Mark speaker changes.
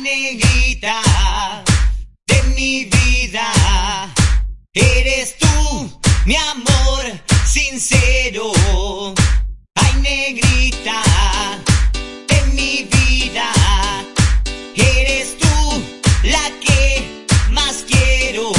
Speaker 1: negrita de mi vida. Eres tú, mi amor sincero. Ay, negrita de mi vida. Eres tú la que más quiero.